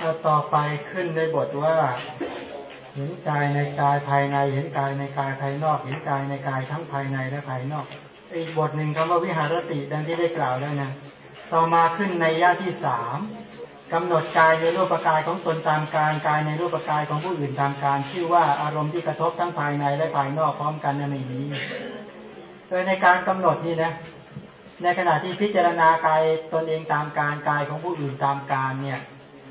เอต่อไปขึ้นในบทว่า เห็นกายในกายภายใน เห็นกายในกายภายนอก เห็นกายในกายทั้งภายในและภายนอก อีกบทหนึ่งคำว่าวิหารติดังที่ได้กล่าวแล้วนะต่อมาขึ้นในย่าที่สามกำหนดกายในรูปกายของตนตามการกายในรูปกายของผู้อื่นตามการ ชื่อว่าอารมณ์ที่กระทบทั้งภายในและภายนอกพร้อมกันในนี้โดยในการกำหนดนี่นะ ในขณะที่พิจารณากายตนเองตามการกายของผู้อื่นตามการเนี่ย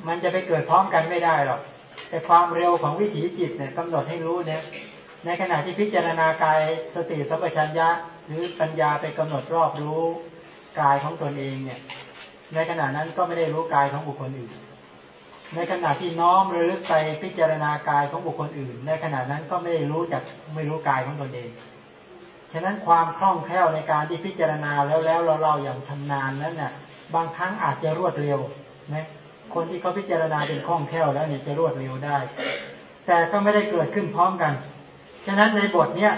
มันจะไปเกิดพร้อมกันไม่ได้หรอกแต่ความเร็วของวิถีจิตเนี่ยกำหนดให้รู้เนี่ยในขณะที่พิจารณากายสติสัพพัญญะ หรือปัญญาไปกำหนดรอบรู้กายของตนเองเนี่ย ในขณะนั้นก็ไม่ได้รู้กายของบุคคลอื่น ในขณะที่น้อมระลึกไปพิจารณากายของบุคคลอื่น ในขณะนั้นก็ไม่ได้รู้จากไม่รู้กายของตนเอง ฉะนั้นความคล่องแคล่วในการที่พิจารณาแล้วแล้วเราเราอย่างชำนาญนั้นน่ะบางครั้งอาจจะรวดเร็วนะ คนที่เขาพิจารณาเป็นคล่องแคล่วแล้วเนี่ยจะรวดเร็วได้ แต่ก็ไม่ได้เกิดขึ้นพร้อมกัน ฉะนั้นในบทเนี้ย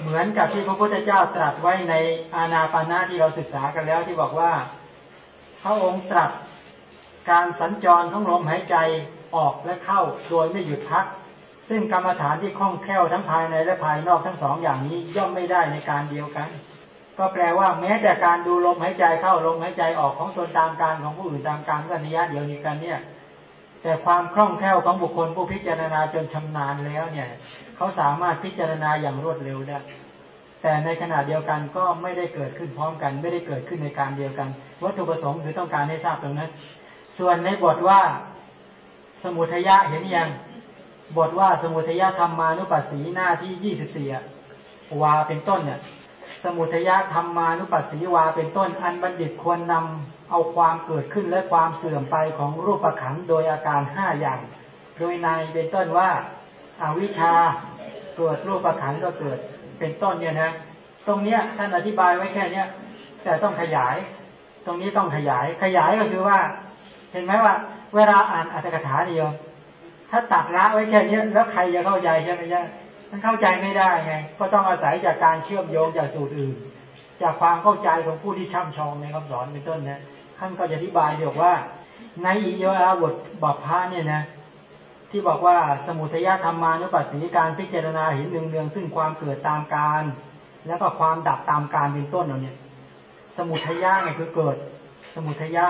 เหมือนกับที่พระพุทธเจ้าตรัสไว้ในอานาปานาที่เราศึกษากันแล้วที่บอกว่าพระองค์ตรัสการสัญจรของลมหายใจออกและเข้าโดยไม่หยุดพัก ซึ่งกรรมฐานที่คล่องแคล่วทั้งภายในและภายนอกทั้งสองอย่างนี้ย่อมไม่ได้ในการเดียวกัน ก็แปลว่าแม้แต่การดูลมหายใจเข้าลมหายใจออกของตนตามการของผู้อื่นตามการก็นิยะเดียวนี้กันเนี่ย แต่ความคล่องแคล่วของบุคคลผู้พิจารณาจนชำนาญแล้วเนี่ยเขาสามารถพิจารณาอย่างรวดเร็วได้ แต่ในขณะเดียวกันก็ไม่ได้เกิดขึ้นพร้อมกัน ไม่ได้เกิดขึ้นในการเดียวกัน วัตถุประสงค์คือต้องการให้ทราบตรงนั้น ส่วนในบทว่าสมุทยะเห็นยังบทว่าสมุทยธรรมานุปัสสีหน้าที่ยี่สิบสี่วาเป็นต้นเนี่ย สมุทยธรรมานุปัสสีวาเป็นต้นอันบัณฑิตควรนำเอาความเกิดขึ้นและความเสื่อมไปของรูปขันโดยอาการห้าอย่าง โดยในเป็นต้นว่าอาวิชชาเกิดรูปขันก็เกิดเป็นต้นเนี่ยนะ ตรงเนี้ยท่านอธิบายไว้แค่เนี้ยแต่ต้องขยาย ตรงนี้ต้องขยายขยายก็คือว่า เห็นไหมว่า เวลาอ่านอัตถกถาเดียวถ้าตัดละไว้แค่นี้แล้วใครจะเข้าใจใช่ไหมจ๊ะ มันเข้าใจไม่ได้ไง ก็ต้องอาศัยจากการเชื่อมโยงจากสูตรอื่น จากความเข้าใจของผู้ที่ช่ำชองในคำสอนเป็นต้นนะท่านก็จะอธิบายบอกว่า ในอิโยอาบทบัพพาเนี่ยนะที่บอกว่าสมุทัยธรรมานุปัสสีการพิจารณาเห็นเนืองเนืองซึ่งความเกิดตามการ แล้วก็ความดับตามการเป็นต้นเราเนี่ย สมุทัยะเนี่ยคือเกิด สมุทัยะ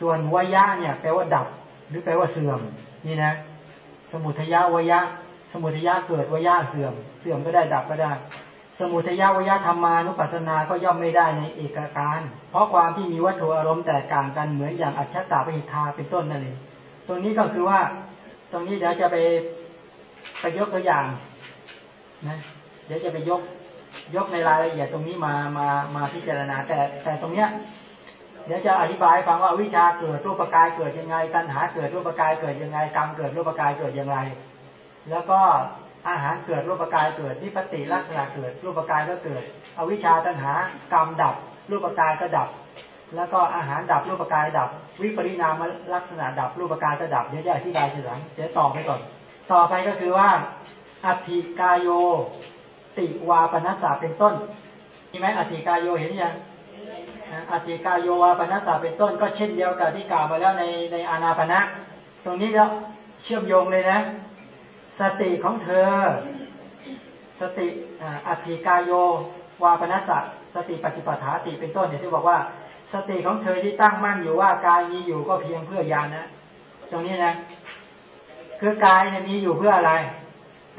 ส่วนวยะเนี่ยแปลว่าดับ หรือแปลว่าเสื่อมนี่นะ สมุทัยะวยะ สมุทัยะเกิดวิยะเสื่อม เสื่อมก็ได้ดับก็ได้ สมุทัยะวิยะธรรมานุปัสสนาก็ย่อมไม่ได้ในเอกการ เพราะความที่มีวัตถุอารมณ์แตกต่างกันเหมือนอย่างอัจฉตาปิทาเป็นต้นนั่นเองตรงนี้ก็คือว่า ตรงนี้เดี๋ยวจะไปไปยกตัวอย่างนะเดี๋ยวจะไปยกยกในรายละเอียดตรงนี้มามามาพิจารณา แต่แต่ตรงเนี้ยเดี๋ยวจะอธิบายฟังว่าวิชาเกิดรูปกายเกิดยังไงตัณหาเกิดรูปกายเกิดยังไงกรรมเกิดรูปกายเกิดยังไง แล้วก็อาหารเกิดรูปกายเกิดนิพติลักษณะเกิด รูปกายก็เกิด อวิชชาตัณหากรรมดับ รูปกายก็ดับ แล้วก็อาหารดับรูปกายดับ วิปริณามลักษณะดับรูปกายก็ดับเดี๋ยวจะอธิบายทีหลังเดี๋ยวต่อไปก่อน ต่อไปก็คือว่าอธิกายโย ติวาปนัสสะเป็นต้นมีไหมอธิกายโยเห็นยังอธิกายโยวาปนัสสะเป็นต้น ก็เช่นเดียวกับที่กล่าวมาแล้วในในอานาปณะตรงนี้แล้วเชื่อมโยงเลยนะ สติของเธอ สติอธิกายโยวาปนัสสะสติปฏิปทาติเป็นต้นเนี่ยที่บอกว่า สติของเธอที่ตั้งมั่นอยู่ว่ากายมีอยู่ก็เพียงเพื่อยานนะตรงนี้นะคือกายเนี่ยมีอยู่เพื่ออะไร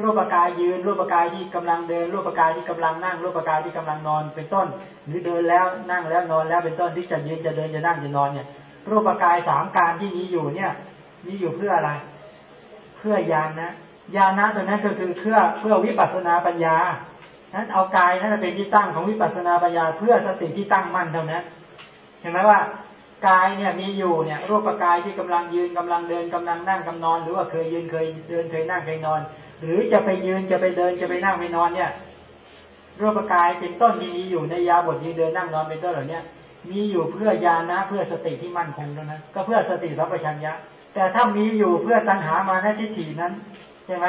รูปกายยืน รูปกายที่กำลังเดิน รูปกายที่กำลังนั่ง รูปกายที่กำลังนอนเป็นต้น หรือเดินแล้วนั่งแล้วนอนแล้วเป็นต้นที่จะยืนจะเดินจะนั่งจะนอนเนี่ย รูปกายสามการที่มีอยู่เนี่ย มีอยู่เพื่ออะไร เพื่อยานนะ ญาณตัวนั้นก็คือเพื่อเพื่อวิปัสสนาปัญญา นั้นเอากายนั้นเป็นที่ตั้งของวิปัสสนาปัญญา เพื่อสติที่ตั้งมั่นเท่านั้นเห็นไหมว่ากายเนี่ยมีอยู่เนี่ยรูปกายที่กำลังยืนกำลังเดินกำลังนั่งกำนอน หรือว่าเคยยืนเคยเดินเคยนั่งเคยนอน หรือจะไปยืนจะไปเดินจะไปนั่งไปนอนเนี่ยรูปกายเป็นต้นที่มีอยู่ในยาบทยืนเดินนั่งนอนเป็นต้นเหล่านี้ มีอยู่เพื่อยานะเพื่อสติที่มั่นคงเท่านั้น ก็เพื่อสติสัมปชัญญะ แต่ถ้ามีอยู่เพื่อตัณหามานะทิฏฐินั้นใช่ไหม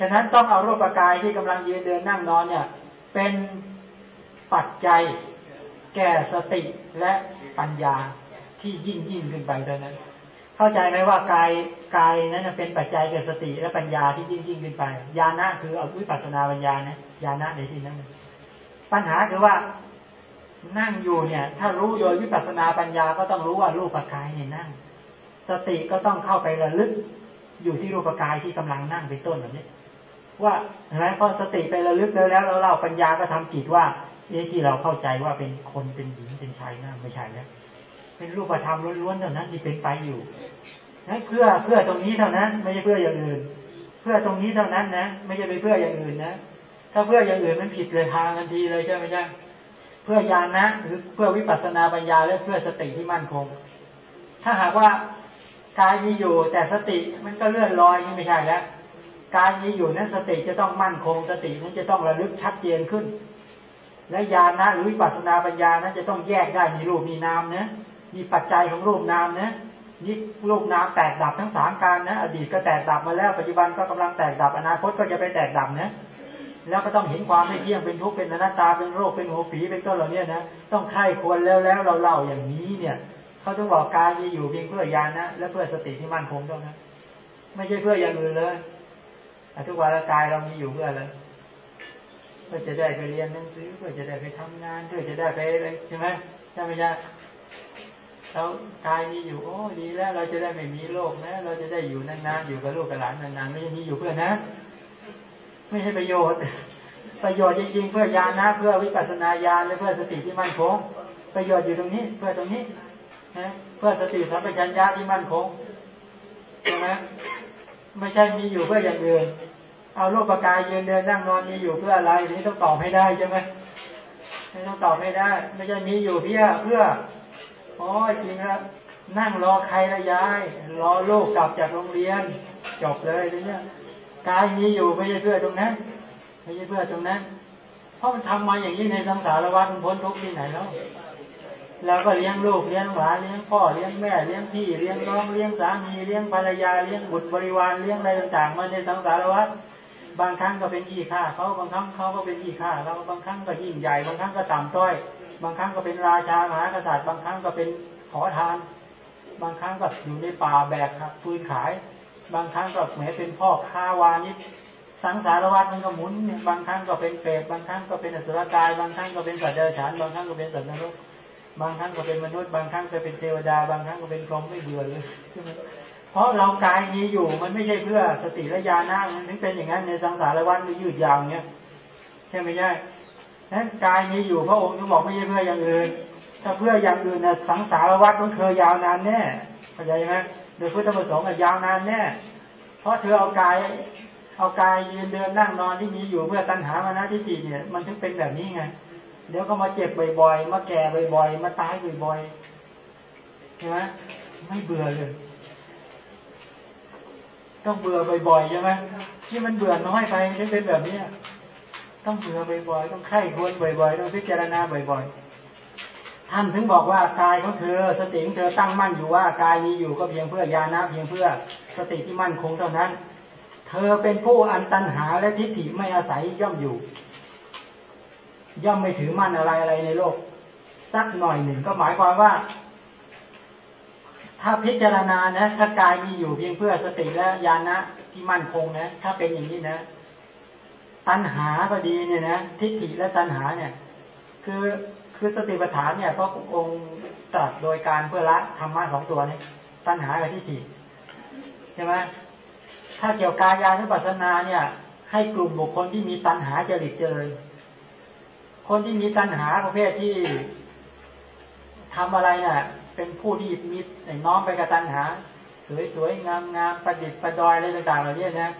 ฉะนั้นต้องเอารูปกายที่กำลังยืนเดินนั่งนอนเนี่ย เป็นปัจจัยแก่สติและปัญญาที่ยิ่งยิ่งขึ้นไปเท่านั้น เข้าใจไหมว่ากายกายนั้นเป็นปัจจัยแก่สติและปัญญาที่ยิ่งยิ่งขึ้นไปญาณะคือเอาวิปัสนาปัญญานะญาณะในที่นั้นปัญหาคือว่า นั่งอยู่เนี่ย ถ้ารู้โดยวิปัสสนาปัญญาก็ต้องรู้ว่ารูปกายเนี่ยนั่ง สติก็ต้องเข้าไประลึกอยู่ที่รูปกายที่กำลังนั่งเป็นต้นแบบนี้ ว่าเห็นไหมพอสติไประลึกแล้วแล้วเราปัญญาก็ทำจิตว่าเอที่เราเข้าใจว่าเป็นคนเป็นหญิงเป็นชายนั่งไม่ใช่แล้วเป็นรูปธรรมล้วนๆเท่านั้นที่เป็นไปอยู่นั้นเพื่อเพื่อตรงนี้เท่านั้น ไม่ใช่เพื่ออย่างอื่น เพื่อตรงนี้เท่านั้นนะ ไม่ใช่ไปเพื่ออย่างอื่นนะถ้าเพื่ออย่างอื่นมันผิดเลยทางทันทีเลยใช่ไหมใช่ เพื่อญาณนะหรือเพื่อวิปัสสนาปัญญาและเพื่อสติที่มั่นคง ถ้าหากว่ากายมีอยู่แต่สติมันก็เลื่อนลอยนี่ไม่ใช่แล้วกายมีอยู่นั้นสติจะต้องมั่นคง สตินั้นจะต้องระลึกชัดเจนขึ้น และญาณนะหรือวิปัสสนาปัญญานั้นจะต้องแยกได้มีรูปมีนามนะมีปัจจัยของรูปนามนะนี่รูปนามแตกดับทั้งสามการนะ อดีตก็แตกดับมาแล้วปัจจุบันก็กำลังแตกดับอนาคตก็จะไปแตกดับนะ แล้วก็ต้องเห็นความไม่เที่ยงเป็นทุกข์เป็นอนัตตาเป็นโรคเป็นหัวฝีเป็นต้นเหล่านี้นะต้องใคร่ควรแล้วแล้วเราเล่าอย่างนี้เนี่ยเขาต้องบอกกายมีอยู่เพียงเพื่อยานนะและเพื่อสติที่มั่นคงเท่านั้นไม่ใช่เพื่ออย่างอื่นเลยทุกวันละกายเรามีอยู่เพื่ออะไรเพื่อจะได้ไปเรียนหนังสือเพื่อจะได้ไปทำงานเพื่อจะได้ไปอะไรใช่ไหมใช่ไหมจ๊ะเรากายมีอยู่โอ้ดีแล้วเราจะได้ไม่มีโรคนะ เราจะได้อยู่นานๆอยู่กับลูกกับหลานนานๆไม่ใช่มีอยู่เพื่อนะ ไม่ใช่ประโยชน์ ประโยชน์จริงๆเพื่อยานะ เพื่อวิปัสสนาญาณและเพื่อสติที่มั่นคงประโยชน์อยู่ตรงนี้ เพื่อตรงนี้นะเพื่อสติสัมปชัญญะที่มั่นคงใช่ไหมไม่ใช่มีอยู่เพื่ออย่างอื่นเอาโลกประกายยืนเดินนั่งนอนมีอยู่เพื่ออะไรนี้ต้องตอบให้ได้ใช่ไหมไม่ต้องตอบไม่ได้ ไม่ใช่มีอยู่เพื่อเพื่ออ๋อจริงแล้วนั่งรอใครละยาย รอลูกกลับจากโรงเรียนจบเลยเนี่ย กายมีอยู่ไม่ใช่เพื่อตรงนั้นไม่ใช่เพื่อตรงนั้น เพราะมันทำมาอย่างนี้ในสังสารวัฏมันพ้นทุกข์ที่ไหนแล้วเราก็เลี้ยงลูกเลี้ยงหลานเลี้ยงพ่อเลี้ยงแม่เลี้ยงพี่เลี้ยงน้องเลี้ยงสามีเลี้ยงภรรยาเลี้ยงบุตรบริวารเลี้ยงอะไรต่างๆมาในสังสารวัฏบางครั้งก็เป็นขี้ข้าเขาบางครั้งเขาก็เป็นขี้ข้าเราบางครั้งก็ยิ่งใหญ่บางครั้งก็ต่ำต้อย บางครั้งก็เป็นราชามหากษัตริย์ บางครั้งก็เป็นขอทาน บางครั้งก็อยู่ในป่าแบกครับฟืนขาย บางครั้งก็แหมเป็นพ่อค้าวานิชสังสารวัฏมันก็หมุนบางครั้งก็เป็นเปรตบางครั้งก็เป็นอสุรกาย บางครั้งก็เป็นสัตว์เดรัจฉานบางครั้งก็เป็นสัตว์นรกบางครั้งก็เป็นมนุษย์บางครั้งก็เป็นเทวดา บางครั้งก็เป็นพรหมไม่เบื่อเลยเพราะเรากายมีอยู่มันไม่ใช่เพื่อสติและญาณมันถึงเป็นอย่างนั้นในสังสารวัฏมันยืดยาวเนี้ยใช่ไหมใช่นั้นกายมีอยู่พระองค์จึงบอกไม่ใช่เพื่ออย่างอื่นถ้าเพื่ออย่างอื่นนะสังสารวัฏต้องเธอยาวนานแน่ เข้าใจไหมโดยพุทธประสงค์ยาวนานแน่เพราะเธอเอากายเอากายยืนเดินนั่งนอนที่มีอยู่เพื่อตัณหามานะที่จีเนี่ย มันถึงเป็นแบบนี้ไงเดี๋ยวก็มาเจ็บบ่อยๆมาแก่บ่อยๆมาตายบ่อยๆใช่ไหมไม่เบื่อเลย ต้องเบื่อบ่อยๆใช่ไหมที่มันเบื่อน้อยไปถึงเป็นแบบนี้ต้องเบื่อบ่อยๆต้องไข้ควรบ่อยๆต้องพิจารณาบ่อยๆ ท่านถึงบอกว่ากายของเธอ สติของเธอตั้งมั่นอยู่ว่ากายมีอยู่ก็เพียงเพื่อยานะเพียงเพื่อสติที่มั่นคงเท่านั้น เธอเป็นผู้อันตันหาและทิฏฐิไม่อาศัยย่อมอยู่ ย่อมไม่ถือมั่นอะไรอะไรในโลก สักหน่อยหนึ่งก็หมายความว่า ถ้าพิจารณานะ ถ้ากายมีอยู่เพียงเพื่อสติและญาณนะที่มั่นคงนะ ถ้าเป็นอย่างนี้นะ ตัณหาก็ดีเนี่ยนะทิฏฐิและตัณหาเนี่ย คือคือสติปัฏฐานเนี่ยพระองค์ตรัสโดยการเพื่อละธรรมะสองตัวนี้ตัณหากับทิฏฐิใช่ไหมถ้าเกี่ยวกายานุปัสสนาเนี่ย ให้กลุ่มบุคคลที่มีตัณหาจริตเจริญคนที่มีตัณหาประเภทที่ทำอะไรเนะ่ะเป็นผู้ที่มีน้อมไปกับตัณหา สวยๆงามๆประดิษฐ์ประดอยอะไรต่างๆเหล่านี้นะ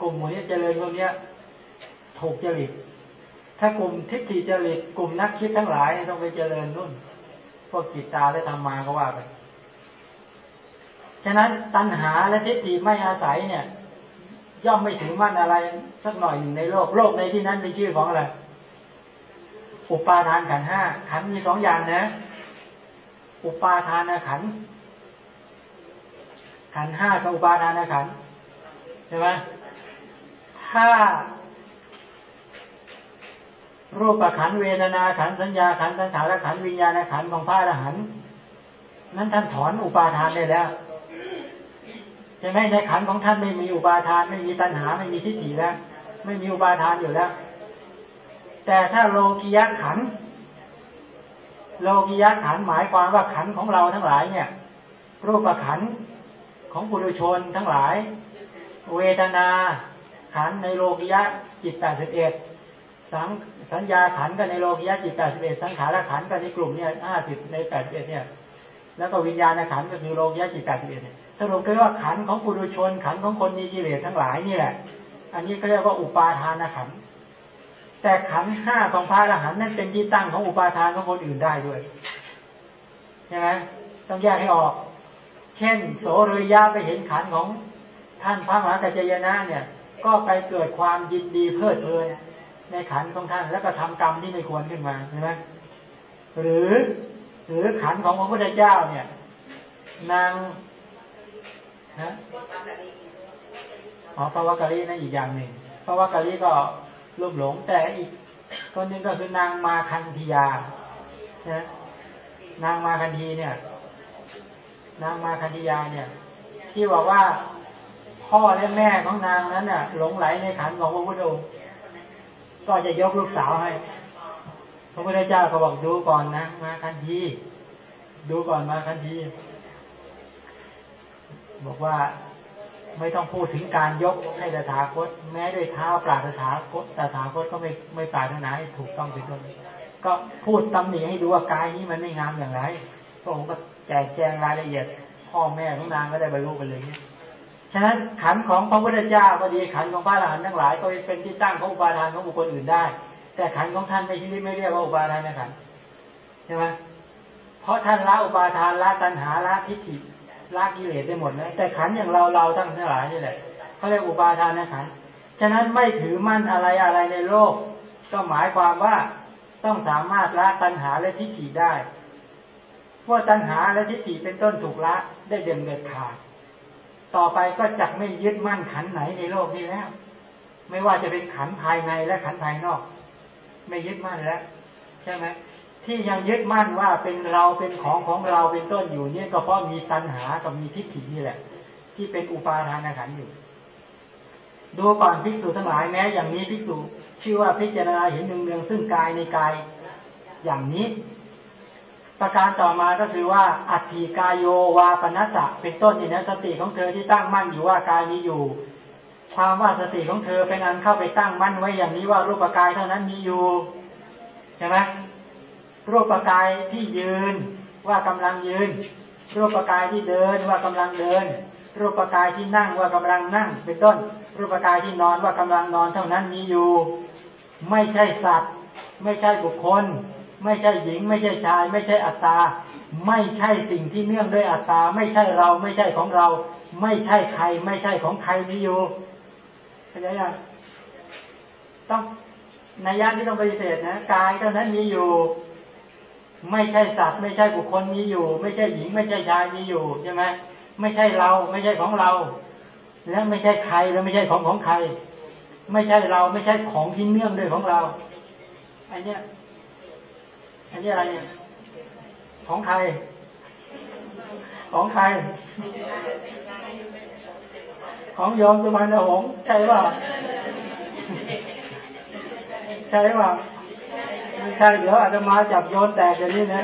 กลุ่มหมู่นี้เจริญพวกนี้ถูกจริต ถ้ากลุ่มทิฏฐิจริตกลุ่มนักคิดทั้งหลายต้องไปเจริญนุ่น พวกจิตตาได้ทำมาก็ว่าไปฉะนั้นตัณหาและทิฏฐิไม่อาศัยเนี่ย ย่อมไม่ถึงมั่นอะไรสักหน่อยหนึ่งในโลกโลกในที่นั้นเป็นชื่อของอะไรอุปาทานขันห้าขันมีสองอย่างนะ อุปาทานขันขันห้ากับอุปาทานขันใช่ไหมถ้า รูปขันเวทนาขันสัญญาขันสังขารขันวิญญาณขันของพระอรหันต์นั้นท่านถอนอุปาทานได้แล้วใช่ไหมในขันของท่านไม่มีอุปาทาน ไม่มีตัณหาไม่มีทิฏฐิแล้ว ไม่มีอุปาทานอยู่แล้ว แต่ถ้าโลกิยะขัน โลกิยะขันหมายความว่าขันของเราทั้งหลายเนี่ย รูปขันของปุถุชนทั้งหลาย เวทนาขันในโลกิยะจิตแปดสิบเอ็ด สังสัญญาขันกันในโลกิยะจิตแปดสิบเอ็ดสังขารขันกันในกลุ่มเนี่ยห้าสิบในแปดสิบเอ็ดเนี่ย แล้วก็วิญญาณขันก็คือโลกิยะจิตแปดสิบเอ็ดสรุปก็ว่าขันของปุถุชนขันของคนมีกิเลสทั้งหลายนี่แหละ อันนี้ก็เรียกว่าอุปาทานขัน แต่ขันห้าของพระอรหันต์นั่นเป็นที่ตั้งของอุปาทานของคนอื่นได้ด้วยใช่ไหมต้องแยกให้ออก เช่น โสรยะไปเห็นขันของท่านพระมหากัจจยนะเนี่ย ก็ไปเกิดความยินดีเพลิดเพลิน ในขันของท่านแล้วก็ทำกรรมที่ไม่ควรขึ้นมาใช่ไหมหรือหรือขันของพระพุทธเจ้าเนี่ย นางนะอ๋อพระวกกะลีนั่นอีกอย่างหนึ่งพระวกกะลีก็ลุ่มหลง แต่อีกคนหนึ่งก็คือนางมาคันธียานะนางมาคันธีเนี่ย นางมาคันธียาเนี่ย ที่บอกว่าพ่อและแม่ของนางนั้นน่ะ หลงไหลในขันของพระพุทธองค์ ก็จะยกลูกสาวให้ พระพุทธเจ้าก็บอกดูก่อนนะ มาคันธีดูก่อนมาคันธีบอกว่าไม่ต้องพูดถึงการยกให้ตถาคต แม้ด้วยเท้าปราตถาคตตถาคตก็ไม่ไม่ปราถนาให้ถูกต้องเป็นต้นก็พูดตำหนิให้ดูว่ากายนี้มันไม่งามอย่างไรพระองค์ก็แจกแจงรายละเอียด พ่อแม่ของนางก็ได้บรรลุไปเลยเนี่ย ฉะนั้นขันของพระพุทธเจ้าก็ดีขันของพระอรหันต์ทั้งหลายก็เป็นที่ตั้งของอุปาทานของบุคคลอื่นได้ แต่ขันของท่านไม่ที่ไม่เรียกว่าอุปาทานนะขันใช่ไหมเพราะท่านละอุปาทานละตัณหาละทิฏฐิละกิเลสได้หมดแล้วแต่ขันอย่างเราเราทั้งทั้งหลายนี่แหละเขาเรียกอุปาทานนะขันฉะนั้นไม่ถือมั่นอะไรอะไรในโลก ก็หมายความว่าต้องสามารถละตัณหาและทิฏฐิได้เพราะตัณหาและทิฏฐิเป็นต้นถูกละได้เด่นเด็ดขาด ต่อไปก็จักไม่ยึดมั่นขันไหนในโลกนี้แล้ว ไม่ว่าจะเป็นขันภายในและขันภายนอก ไม่ยึดมั่นแล้วใช่ไหมที่ยังยึดมั่นว่าเป็นเราเป็นของของเราเป็นต้นอยู่เนี่ยก็เพราะมีตัณหากับมีทิฏฐินี่แหละ ที่เป็นอุปาทานขันอยู่ดูก่อนภิกษุทั้งหลายแม้อย่างนี้ภิกษุชื่อว่าพิจารณาเห็นเนืองๆซึ่งกายในกายอย่างนี้ ประการต่อมาก็คือว่า อัตถิกายโยวาปนัสสะเป็นต้นนี่นะสติของเธอที่ตั้งมั่นอยู่ว่ากายนี้อยู่ ความว่าสติของเธอเป็นอันเข้าไปตั้งมั่นไว้อย่างนี้ว่ารูปกายเท่านั้นมีอยู่ใช่ไหมรูปกายที่ยืนว่ากำลังยืน รูปกายที่เดินว่ากำลังเดิน รูปกายที่นั่งว่ากำลังนั่ง เป็นต้น รูปกายที่นอนว่ากำลังนอนเท่านั้นมีอยู่ ไม่ใช่สัตว์ ไม่ใช่บุคคล ไม่ใช่หญิง ไม่ใช่ชาย ไม่ใช่อัตตา ไม่ใช่สิ่งที่เนื่องด้วยอัตตา ไม่ใช่เราไม่ใช่ของเรา ไม่ใช่ใคร ไม่ใช่ของใครมีอยู่เข้าใจยังต้องในย่านที่ต้องปฏิเสธนะกายเท่านั้นมีอยู่ ไม่ใช่สัตว์ ไม่ใช่บุคคลมีอยู่ ไม่ใช่หญิง ไม่ใช่ชายมีอยู่ใช่ไหมไม่ใช่เรา ไม่ใช่ของเรา และไม่ใช่ใครและไม่ใช่ของของใคร ไม่ใช่เราไม่ใช่ของที่เนื่องด้วยของเราอันเนี้ย อันนี้อะไรเนี่ย ของใคร ของใคร ของยอมสุมาณหงใช่ป่ะใช่ป่ะไม่ใช่เดี๋ยวอาจจะมาจับโยนแตกอย่างนี้นะ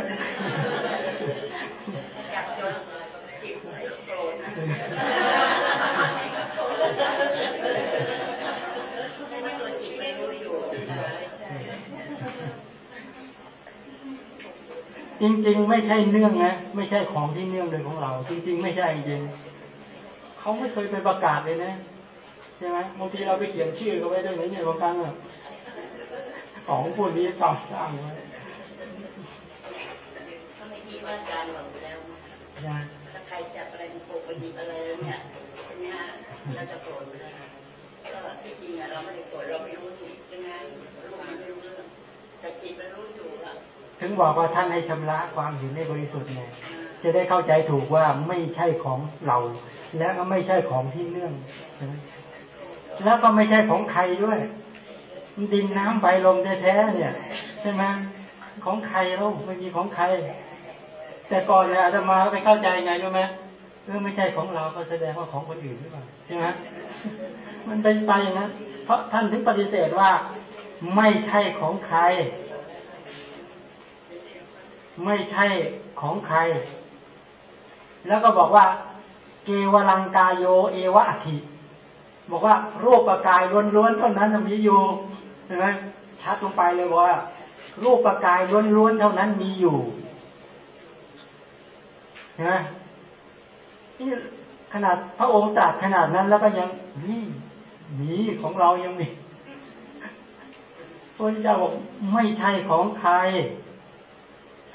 จริง ๆ ไม่ใช่เนื่องนะ ไม่ใช่ของที่เนื่องเลยของเรา จริง ๆ ไม่ใช่จริงเขาไม่เคยไปประกาศเลยนะใช่ไหมบางทีเราไปเขียนชื่อเขาไว้ได้ไหมเนี่ยบางครั้งอะของพวกนี้ต่อสร้างไว้เขาไม่คิดว่าการหลงแล้วถ้าใครจับอะไรปกไปหยิบอะไรเนี่ยเนี่ยเราจะโกรธเลยก็ที่จริงอะเราไม่ได้โกรธเราไม่รู้นี่ยังไงรู้ไม่รู้เรื่อง แต่จิตมันรู้อยู่อะถึงบอกว่าท่านให้ชำระความเห็นในบริสุทธิ์ไงจะได้เข้าใจถูกว่าไม่ใช่ของเรา และก็ไม่ใช่ของที่เนื่องแล้วก็ไม่ใช่ของใครด้วย ดินน้ำใบลมแท้ๆเนี่ยใช่ไหมของใครเราไม่มีของใคร แต่ก่อนเนี่ยอาตมาไปเข้าใจไงรู้ไหมเออไม่ใช่ของเราก็แสดงว่าของคนอื่นหรือเปล่าใช่ไหมมันเป็นไปอย่างนั้นเพราะท่านถึงปฏิเสธว่า ไม่ใช่ของใคร ไม่ใช่ของใคร แล้วก็บอกว่า เกวลังกายโยเอวะอธิบอกว่ารูปประกายล้วนๆเท่านั้นมีอยู่เห็นไหมชัดลงไปเลยว่า รูปประกายล้วนๆเท่านั้นมีอยู่เห็นไหมนี่ขนาดพระองค์ตรัสขนาดนั้นแล้วก็ยังนี่มีของเรายังมี พระเจ้าบอกไม่ใช่ของใคร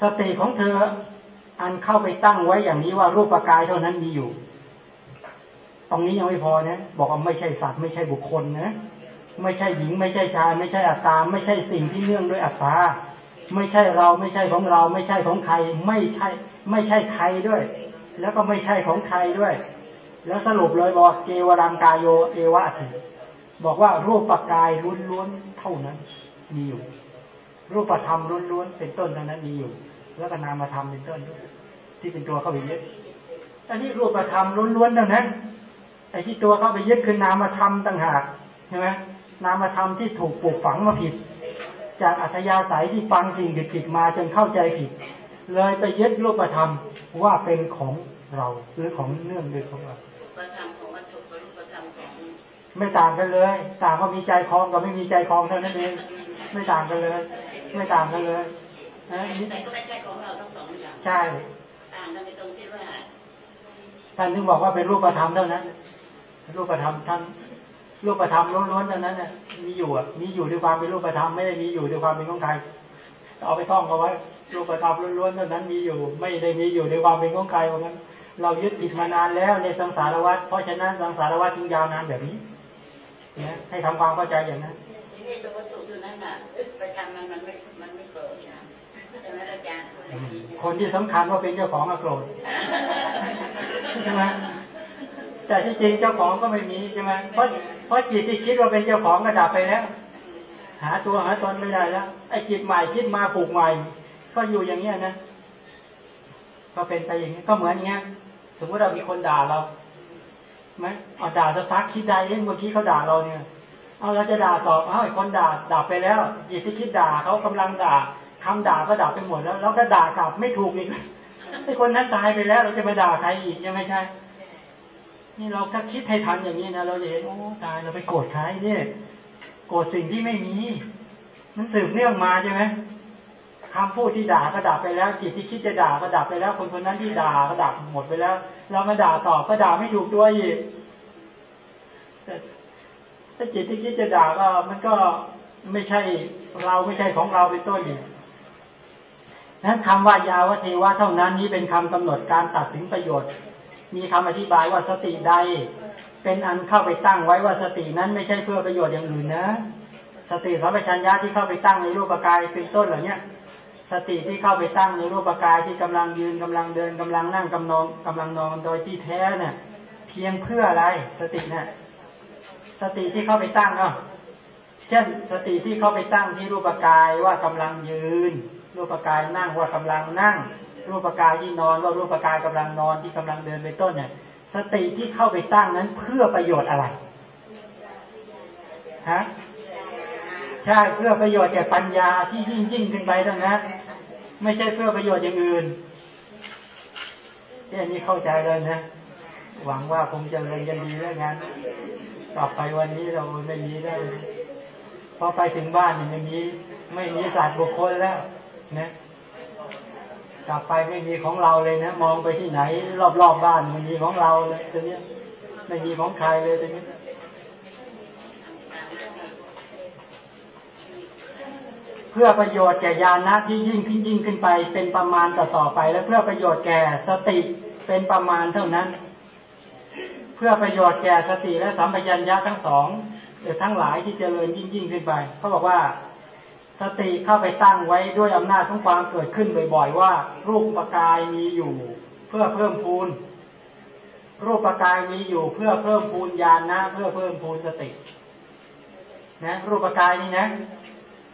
สติของเธอ อันเข้าไปตั้งไว้อย่างนี้ว่ารูปกายเท่านั้นมีอยู่ ตรงนี้ยังไม่พอนะบอกว่าไม่ใช่สัตว์ไม่ใช่บุคคลนะไม่ใช่หญิง ไม่ใช่ชาย ไม่ใช่อัตตา ไม่ใช่สิ่งที่เนื่องด้วยอัตตาไม่ใช่เราไม่ใช่ของเรา ไม่ใช่ของใคร ไม่ใช่ ไม่ใช่ใครด้วย แล้วก็ไม่ใช่ของใครด้วย แล้วสรุปเลยบอกเกวรังกายโยเอวะถิบอกว่ารูปปกายล้วนๆเท่านั้น มีอยู่ รูปธรรมล้วนๆเป็นต้นเท่านั้นมีอยู่ แล้วก็นามธรรมเป็นต้นด้วยที่เป็นตัวเข้าไปยึดอันนี้รูปธรรมล้วนๆเท่านั้นไอ้ที่ตัวเข้าไปยึดคือนามธรรมต่างหากใช่ไหมนามธรรมที่ถูกปลูกฝังมาผิด จากอัธยาศัยที่ฟังสิ่งผิดๆมาจนเข้าใจผิด เลยไปยึดรูปธรรมว่าเป็นของเราหรือของเนื่องด้วยของเราประธรรมของวัตถุกับรูปธรรมของไม่ต่างกันเลย ต่างว่ามีใจคลองกับไม่มีใจคลองเท่านั้นเอง ไม่ต่างกันเลย ไม่ต่างกันเลยนะนี่แต่ก็ไม่ใช่ของเราทั้งสองอย่างใช่ต่างกันในตรงที่ว่าท่านถึงบอกว่าเป็นรูปธรรมเท่านั้นรูปธรรมท่านรูปธรรมล้วนๆเท่านั้นน่ะมีอยู่อะมีอยู่ด้วยความเป็นรูปธรรมไม่ได้มีอยู่ด้วยความเป็นของใครเอาไปท่องเอาไว้รูปธรรมล้วนๆเท่านั้นมีอยู่ ไม่ได้มีอยู่ด้วยความเป็นของใครเพราะงั้น เรายึดผิดมานานแล้วในสังสารวัฏเพราะฉะนั้นสังสารวัฏจึงยาวนานแบบนี้นะให้ทำความเข้าใจอย่างนั้นที่นี่ตัววัตถุตัวนั้นน่ะ ไปทำมันมันไม่มันไม่โกรธนะใช่ไหมอาจารย์คนละทีเนี่ยคนที่สำคัญว่าเป็นเจ้าของอะโกรธใช่ไหมแต่ที่จริงเจ้าของก็ไม่มีใช่ไหมเพราะเพราะจิตที่คิดว่าเป็นเจ้าของก็ดับไปแล้ว หาตัวหาตนไม่ได้แล้วไอ้จิตใหม่คิดมาผูกใหม่ ก็อยู่อย่างเงี้ยนะก็เป็นไปอย่างนี้ก็เหมือนอย่างเงี้ย สมมติเรามีคนด่าเราไหมเอาด่าสักพักคิดได้เองเมื่อกี้เขาด่าเราเนี่ย เอาเราจะด่าตอบเอาไอ้คนด่าด่าไปแล้วจิตที่คิดด่าเขากำลังด่าคำด่าก็ด่าไปหมดแล้วเราก็ด่ากลับไม่ถูกอีกไอ้คนนั้นตายไปแล้ว เราจะมาด่าใครอีกยังไม่ใช่นี่เราถ้าคิดให้ทันอย่างนี้นะเราจะเห็นโอ้ตายเราไปโกรธใครเนี่ยโกรธสิ่งที่ไม่มีมันสืบเนื่องมาใช่ไหมคำพูดที่ด่าก็ดับไปแล้ว จิตที่คิดจะด่าก็ดับไปแล้ว คนคนนั้นที่ด่าก็ดับหมดไปแล้ว เรามาด่าตอบก็ด่าไม่ถูกตัวอีก ถ้าจิตที่คิดจะด่าก็มันก็ไม่ใช่เราไม่ใช่ของเราเป็นต้นเนี่ยนั้นคำว่ายาวเทวะเท่านั้นนี้เป็นคำกำหนดการตัดสินประโยชน์ มีคำอธิบายว่าสติใด เป็นอันเข้าไปตั้งไว้ว่าสตินั้นไม่ใช่เพื่อประโยชน์อย่างอื่นนะ สติสัมปชัญญะที่เข้าไปตั้งในรูปกายเป็นต้นเหล่านี้สติที่เข้าไปตั้งในรูปกายที่กำลังยืนกำลังเดินกำลังนั่งกำนอนกำลังนอนโดยที่แท้เนี่ยเพียงเพื่ออะไรสติเนี่ย สติที่เข้าไปตั้งเนาะเช่นสติที่เข้าไปตั้งที่รูปกายว่ากำลังยืน รูปกายนั่งว่ากำลังนั่ง รูปกายที่นอนว่ารูปกายกำลังนอนที่กำลังเดินเป็นต้นเนี่ย สติที่เข้าไปตั้งนั้นเพื่อประโยชน์อะไรฮะใช่เพื่อประโยชน์แก่ปัญญาที่ยิ่งยิ่งขึ้นไปทั้งนั้นไม่ใช่เพื่อประโยชน์อย่างอื่นที่อันนี้เข้าใจเลยนะ หวังว่าคงจะเรียนกันดีแล้วงานต่อไปวันนี้เราไม่มีได้พอไปถึงบ้านเนี่ยไม่มีไม่มีศาสตร์บุคคลแล้วนะกลับไปไม่มีของเราเลยนะมองไปที่ไหน รอบๆบบ้านไม่มีของเราเลยตัวเนี้ไม่มีของใครเลยตัวเนี้เพื่อประโยชน์แก่ญาณที่ยิ่งขึ้นยิ่งขึ้นไป เป็นประมาณต่อต่อไป และเพื่อประโยชน์แก่สติเป็นประมาณเท่านั้น เพื่อประโยชน์แก่สติและสัมปชัญญะทั้งสองทั้งหลายที่เจริญยิ่งยิ่งขึ้นไปเขาบอกว่าสติเข้าไปตั้งไว้ด้วยอำนาจของความเกิดขึ้นบ่อย ๆ ว่า รูปประกายมีอยู่ เพื่อเพิ่มพูนรูปประกายมีอยู่เพื่อเพิ่มพูนญาณนะ เพื่อเพิ่มพูนสตินะรูปประกายนี่นะ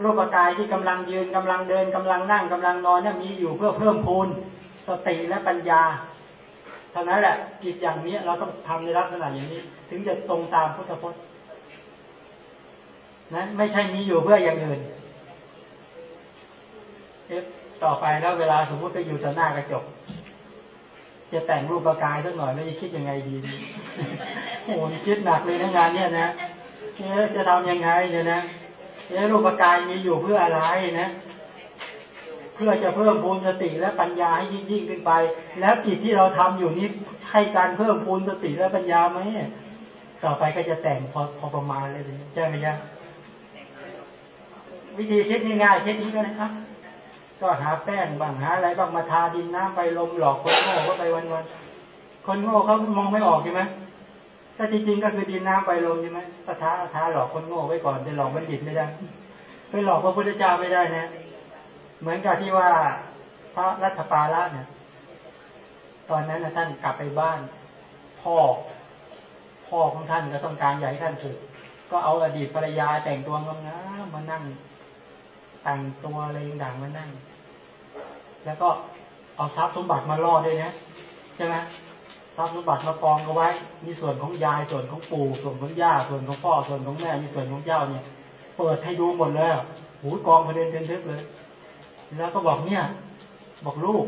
รูปกายที่กำลังยืนกำลังเดินกำลังนั่งกำลังนอนเนี่ยมีอยู่เพื่อเพิ่มพูนสติและปัญญา ท่านั้นแหละกิจอย่างนี้เราต้องทำในลักษณะอย่างนี้ ถึงจะตรงตามพุทธพจน์นะไม่ใช่มีอยู่เพื่ออย่างอื่นเอ๊ะต่อไปแล้วเวลาสมมติไปอยู่ต่อหน้ากระจก จะแต่งรูปกายสักหน่อยแล้วจะคิดยังไงดีโอ้โหคิดหนักเลยนะงานเนี้ยนะเอ๊จะทำยังไงเนี่ยนะเอ๊ะรูปกายมีอยู่เพื่ออะไรนะ เพื่อจะเพิ่มพูนสติและปัญญาให้ยิ่งยิ่งขึ้นไป แล้วกิจที่เราทำอยู่นี้ใช่การเพิ่มพูนสติและปัญญาไหมต่อไปก็จะแต่งพอพอประมาณเลยใช่ไหมจ๊ะวิธีคิดง่ายๆคิดนี้ก็นะครับ ก็หาแป้งบ้างหาอะไรบ้างมาทาดินน้ำไปลมหลอกคนโง่ก็ไปวันๆคนโง่เขามองไม่ออกใช่ไหมถ้าจริงๆก็คือดินน้ำไปลมใช่ไหมก็ท้าท้าหลอกคนโง่ไว้ก่อนจะหลอกบัณฑิตไม่ได้ไปหลอกพระพุทธเจ้าไม่ได้นะ เหมือนกับที่ว่าพระรัชปาละเนี่ยตอนนั้นนะท่านกลับไปบ้าน พ่อ พ่อของท่านก็ต้องการใหญ่ท่านสึก ก็เอาอดีตภรรยาแต่งตัวงามๆมานั่ง แต่งตัวอะไรต่างๆมานั่ง แล้วก็เอาทรัพย์สมบัติมาล่อด้วยนะใช่ไหมทรัพย์สมบัติมากองเอาไว้ มีส่วนของยายส่วนของปู่ส่วนของย่าส่วนของพ่อส่วนของแม่มีส่วนของเจ้าเนี่ย เปิดให้ดูหมดเลยหูกองประเด็นเต็มทึกเลย แล้วก็บอกเนี่ย บอกลูก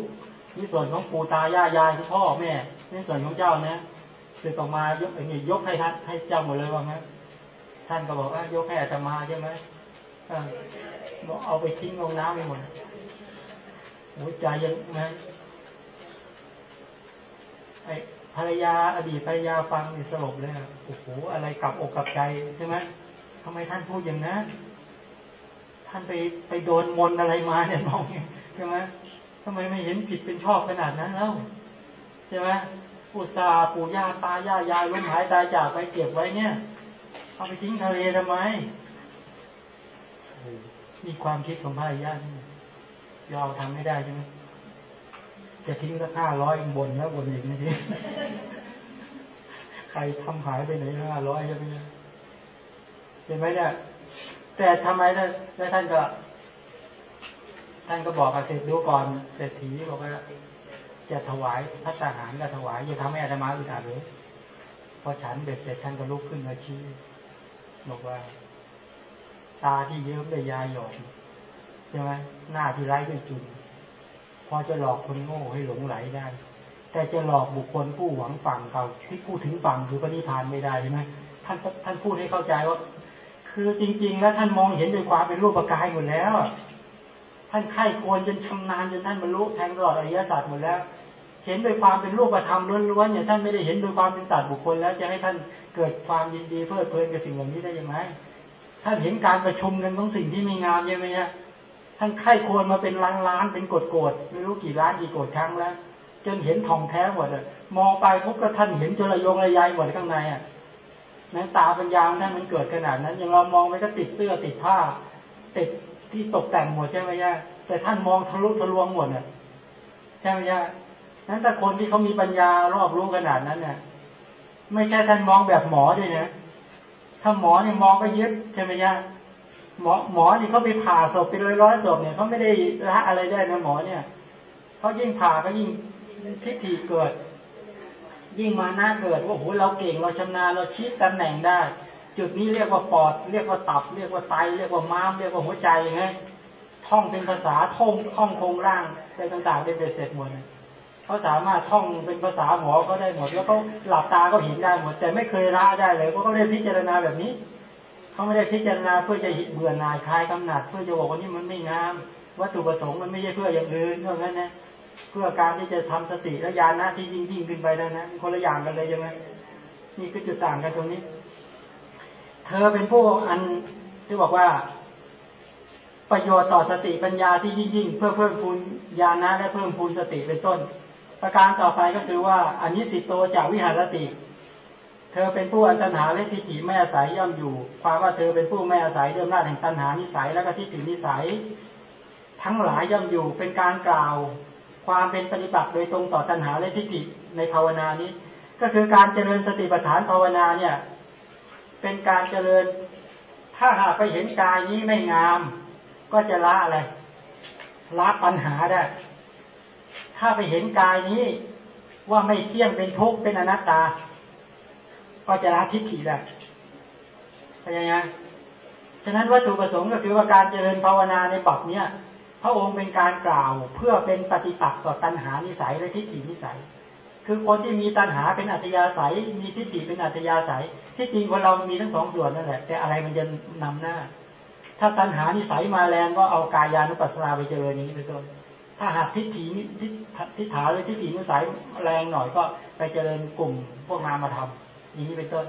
นี่ส่วนของปู่ตายายายพ่อแม่นี่ส่วนของเจ้านะสึกออกมายกอย่างนี้ยกให้ท่านให้เจ้าหมดเลยว่างั้นท่านก็บอกว่ายกให้อาตมาใช่ไหมบอกเอาไปทิ้งลงน้ำไปหมดหัวใจยังไงไอภรรยาอดีตภรรยาฟังนี่สลบเลยโอ้โหอะไรกลับอกกลับใจใช่ไหมทำไมท่านพูดอย่างนั้น ท่านไปไปโดนมนอะไรมาเนี่ยมองใช่ไหมทำไมไม่เห็นผิดเป็นชอบขนาดนั้นแล้วใช่ไหมอุตสาปู่ย่าตายายายล้มหายตายจากไปเก็บไว้เนี่ย เอาไปทิ้งทะเลทำไมมีความคิดของพระอริยะนี่เราทำไม่ได้ใช่ไหมจะทิ้งสักห้าร้อยบนแล้วบนอีกนี่ใครทำหายไปไหนห้าร้อยใช่ไหมเห็นไหมเนี่ย แต่ทำไมแล้วท่านก็ท่านก็บอกกับเศรษฐีก่อนเศรษฐีบอกว่าจะถวายพัฒหารก็ถวายอย่าทำให้อาตมาอึดอัดเลยพอฉันเบ็ดเสร็จท่านก็ลุกขึ้นมาชี้บอกว่า ตาที่เยิ้มด้วยยาหยอกใช่ไหมหน้าที่ไร้ด้วยจุนพอจะหลอกคนโง่ให้หลงไหลได้ แต่จะหลอกบุคคลผู้หวังฝั่งเก่าที่พูดถึงฝั่งคือพระนิพพานไม่ได้ใช่ไหมท่านท่านพูดให้เข้าใจว่า คือจริงๆแล้วท่านมองเห็นด้วยความเป็นรูปกายหมดแล้ว ท่านไข้ควรจนชำนาญจนท่านบรรลุแทงตลอดอริยศาสตร์หมดแล้ว เห็นโดยความเป็นรูปธรรมล้วนๆเนี่ยท่านไม่ได้เห็นโดยความเป็นศาสตว์บุคคลแล้วจะให้ท่านเกิดความยินดีเพลิดเพลินกับสิ่งเหล่านี้ได้ยังไงท่านเห็นการประชุมกันของสิ่งที่ไม่งามใช่ไหมฮะท่านไข้ควรมาเป็นล้านล้านเป็นกดโกดไม่รู้กี่ล้านกี่โกดครั้งแล้ว จนเห็นทองแท้หมดมองไปพบก็ท่านเห็นจระยงระยายหมดข้างในอะ นั้นตาปัญญาท่านมันเกิดขนาดนั้น อย่างเรามองไปก็ติดเสื้อติดผ้า ติดที่ตกแต่งหมดใช่ไหมย่าแต่ท่านมองทะลุทะลวงหมดอะใช่ไหมย่านั้นแต่คนที่เขามีปัญญารอบรู้ขนาดนั้นเนี่ยไม่ใช่ท่านมองแบบหมอด้วยนะถ้าหมอเนี่ยมองก็ยึดใช่ไหมย่าหมอหมอนี่เขาไปผ่าศพไปร้อยร้อยศพเนี่ยเขาไม่ได้ละอะไรได้นะหมอเนี่ยเขายิ่งผ่าก็ยิ่งทิฏฐิเกิด ยิ่งมาหน้าเกิดว่าโอ้โหเราเก่งเราชำนาญเราชี้ตำแหน่งได้ จุดนี้เรียกว่าปอด เรียกว่าตับ เรียกว่าไตเรียกว่าม้ามเรียกว่าหัวใจไงท่องเป็นภาษาท่องท่องโครงร่างอะไรต่างๆได้เบ็ดเสร็จหมดเขาสามารถท่องเป็นภาษาหมอก็ได้หมด แล้วเขาหลับตาก็เห็นได้หมด แต่ไม่เคยละได้เลยเพราะเขาได้พิจารณาแบบนี้เขาไม่ได้พิจารณาเพื่อจะเบื่อหน่ายคลายกำหนัด เพื่อจะบอกว่านี่มันไม่งามวัตถุประสงค์มันไม่ใช่เพื่ออย่างอื่นเท่านั้นนะ เพื่อการที่จะทำสติและญาณที่ยิ่งยิ่งขึ้นไปแล้นะคนละอย่างกันเลยใช่ไหมนี่คือจุดต่างกันตรงนี้ เธอเป็นผู้อันที่บอกว่า ประโยชน์ต่อสติปัญญาที่ยิ่งยิ่งเพื่อเพิ่มพูนญาณะและเพิ่มพูนสติเป็นต้น ประการต่อไปก็คือว่าอันนี้สิโตจากวิหารติ เธอเป็นผู้อันตัญหาและทิฏฐิไม่อาศัยย่อมอยู่ ความว่าเธอเป็นผู้ไม่อาศัยเดิมหน้าแห่งตัญหานิสัยและก็ทิฏฐินิสัย ทั้งหลายย่อมอยู่เป็นการกล่าว ความเป็นปฏิบัติโดยตรงต่อตัณหาและทิฏฐิในภาวนานี้ ก็คือการเจริญสติปัฏฐานภาวนาเนี่ย เป็นการเจริญ ถ้าหากไปเห็นกายนี้ไม่งาม ก็จะละอะไรละปัญหาได้ ถ้าไปเห็นกายนี้ว่าไม่เที่ยงเป็นทุกข์เป็นอนัตตา ก็จะละทิฏฐิได้เข้าใจไหมฉะนั้นวัตถุประสงค์ก็คือว่าการเจริญภาวนาในบัพเนี้ย พระองค์เป็นการกล่าวเพื่อเป็นปฏิปักษ์ต่อตัณหานิสัยและทิฏฐินิสัย คือคนที่มีตัณหาเป็นอัตยาศัย มีทิฏฐิเป็นอัตยาศัย ที่จริงคนเรามีทั้งสองส่วนนั่นแหละ แต่อะไรมันจะนำหน้า ถ้าตัณหานิสัยมาแรงก็เอากายานุปัสสนาไปเจริญอย่างนี้เป็นต้นถ้าหากทิฏฐินิทิฏทิฏฐาหรือทิฏฐินิสัยแรงหน่อยก็ไปเจริญกลุ่มพวกนามธรรมอย่างนี้เป็นต้น